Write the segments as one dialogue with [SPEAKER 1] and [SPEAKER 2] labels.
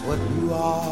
[SPEAKER 1] what you are.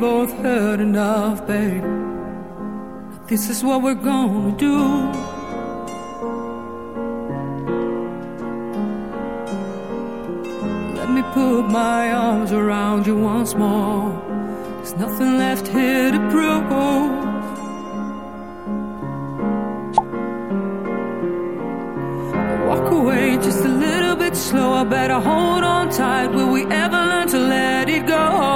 [SPEAKER 2] Both heard enough, babe. This is what we're gonna do. Let me put my arms around you once more. There's nothing left here to prove. Walk away just a little bit slower. Better hold on tight. Will we ever learn to let it go?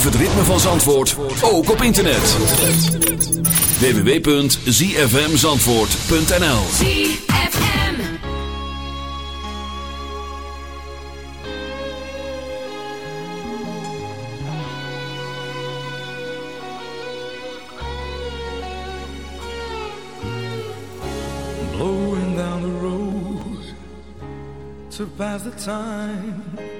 [SPEAKER 3] Beleef het ritme van Zandvoort ook op internet. www.zfmzandvoort.nl
[SPEAKER 4] ZFM.
[SPEAKER 1] blowing down the road to pass the time.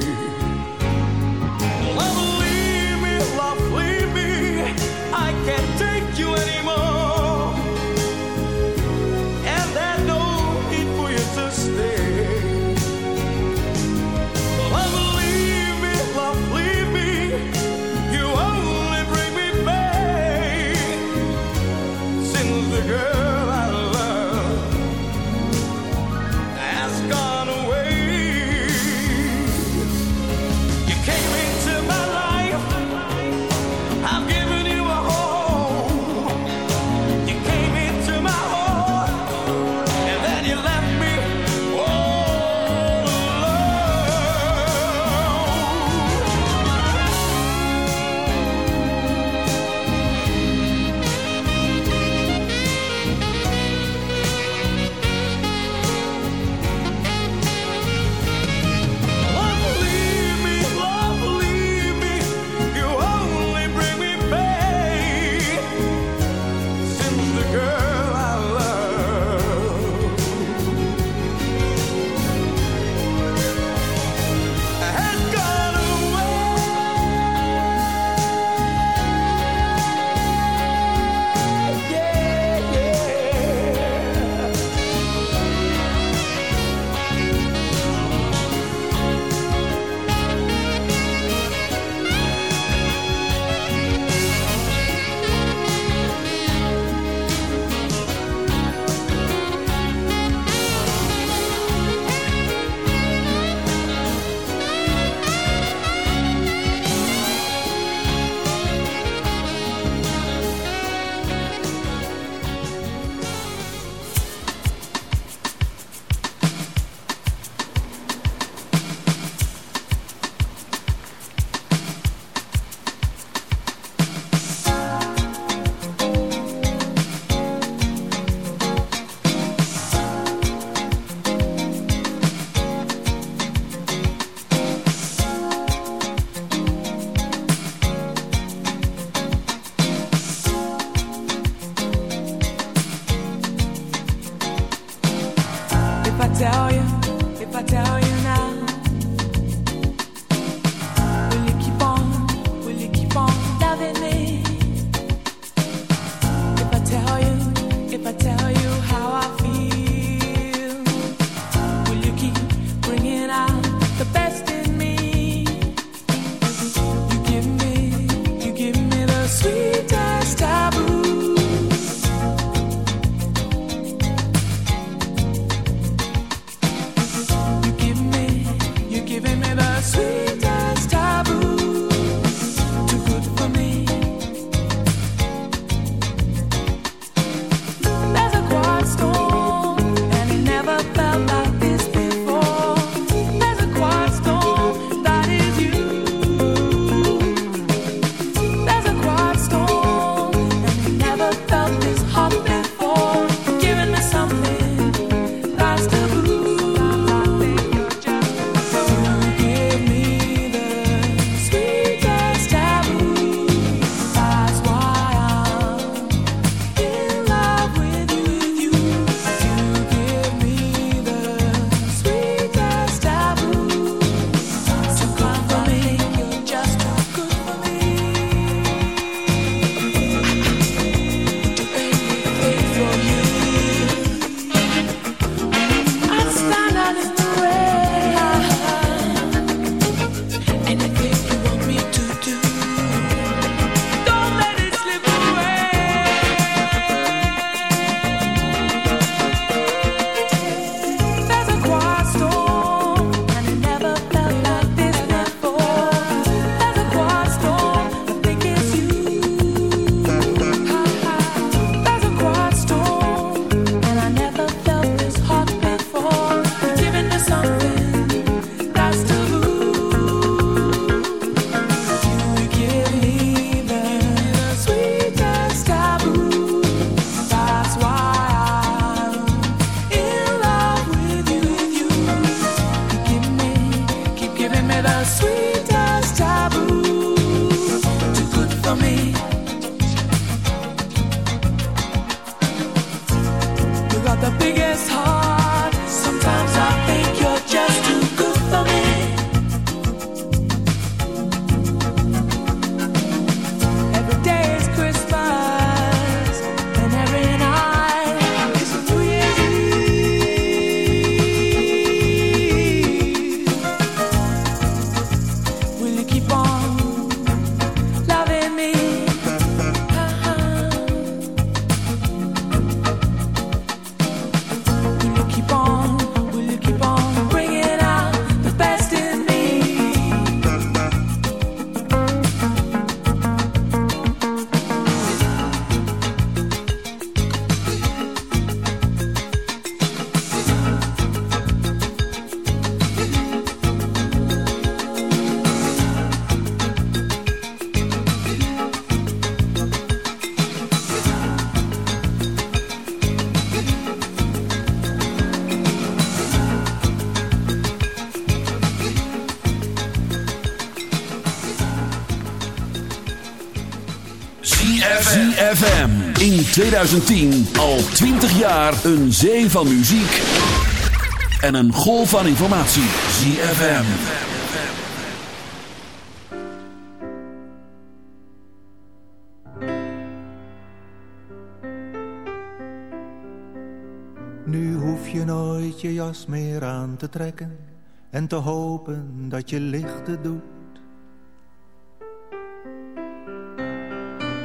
[SPEAKER 3] 2010 al 20 jaar een zee van muziek en een golf van informatie. ZFM.
[SPEAKER 5] Nu hoef je nooit je jas meer aan te trekken en te hopen dat je lichten doet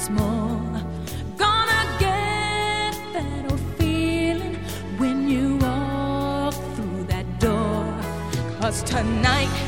[SPEAKER 5] It's more. Gonna get that old feeling when you walk through that tonight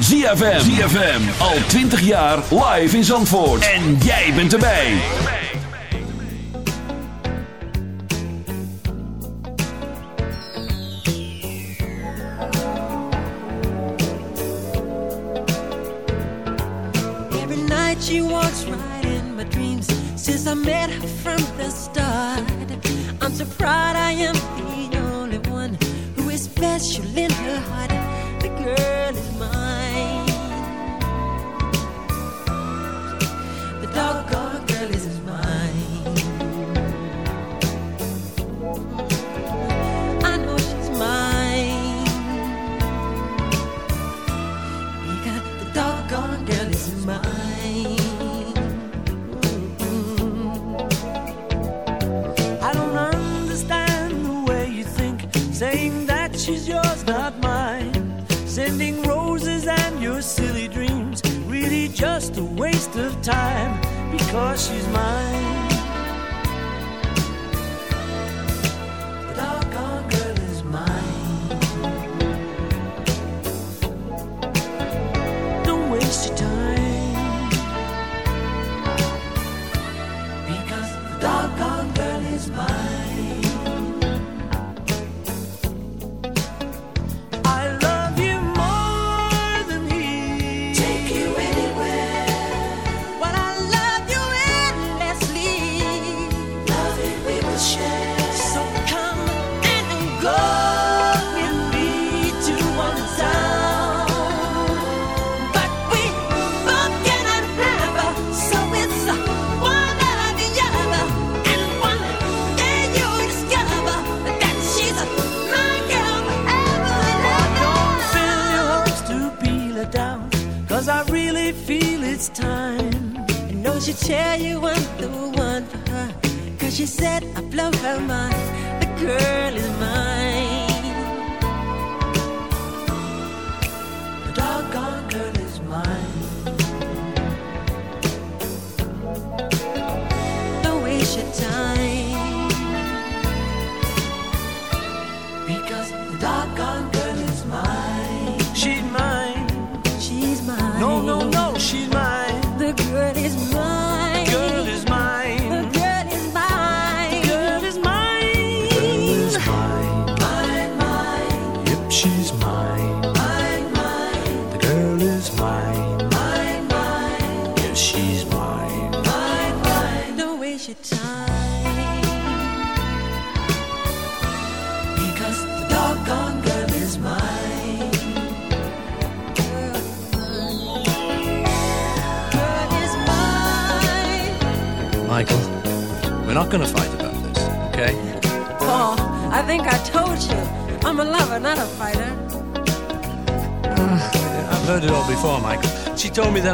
[SPEAKER 6] ZFM. ZFM. Al 20 jaar live in Zandvoort. En jij bent erbij.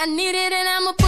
[SPEAKER 7] I need it and I'ma put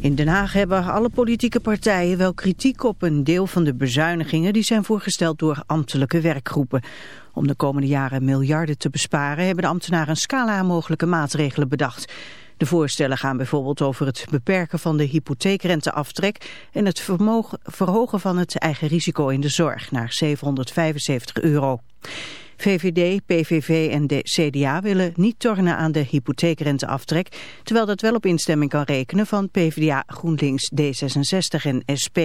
[SPEAKER 8] In Den Haag hebben alle politieke partijen wel kritiek op een deel van de bezuinigingen die zijn voorgesteld door ambtelijke werkgroepen. Om de komende jaren miljarden te besparen hebben de ambtenaren een scala aan mogelijke maatregelen bedacht. De voorstellen gaan bijvoorbeeld over het beperken van de hypotheekrenteaftrek en het verhogen van het eigen risico in de zorg naar 775 euro. VVD, PVV en de CDA willen niet tornen aan de hypotheekrenteaftrek, terwijl dat wel op instemming kan rekenen van PvdA, GroenLinks, D66 en SP.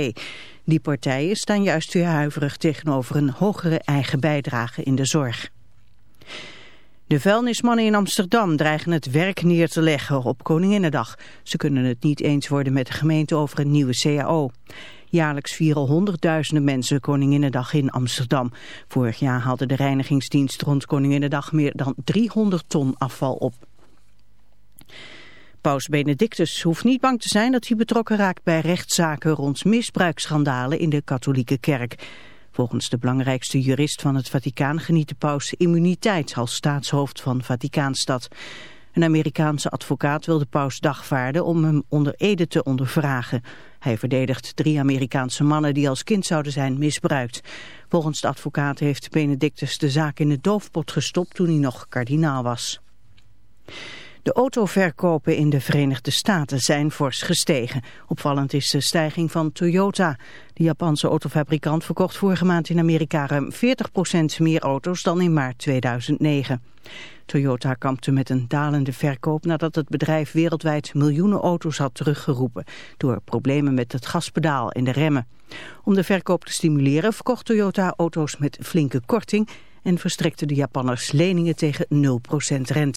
[SPEAKER 8] Die partijen staan juist weer huiverig tegenover een hogere eigen bijdrage in de zorg. De vuilnismannen in Amsterdam dreigen het werk neer te leggen op Koninginnedag. Ze kunnen het niet eens worden met de gemeente over een nieuwe CAO. Jaarlijks vieren honderdduizenden mensen Koninginnedag in Amsterdam. Vorig jaar hadden de reinigingsdienst rond Koninginnedag meer dan 300 ton afval op. Paus Benedictus hoeft niet bang te zijn dat hij betrokken raakt bij rechtszaken rond misbruiksschandalen in de katholieke kerk. Volgens de belangrijkste jurist van het Vaticaan geniet de paus immuniteit als staatshoofd van Vaticaanstad. Een Amerikaanse advocaat wil de paus dagvaarden om hem onder ede te ondervragen. Hij verdedigt drie Amerikaanse mannen die als kind zouden zijn misbruikt. Volgens de advocaat heeft Benedictus de zaak in de doofpot gestopt toen hij nog kardinaal was. De autoverkopen in de Verenigde Staten zijn fors gestegen. Opvallend is de stijging van Toyota. De Japanse autofabrikant verkocht vorige maand in Amerika ruim 40% meer auto's dan in maart 2009. Toyota kampte met een dalende verkoop nadat het bedrijf wereldwijd miljoenen auto's had teruggeroepen door problemen met het gaspedaal en de remmen. Om de verkoop te stimuleren verkocht Toyota auto's met flinke korting en verstrekte de Japanners leningen tegen 0% rente.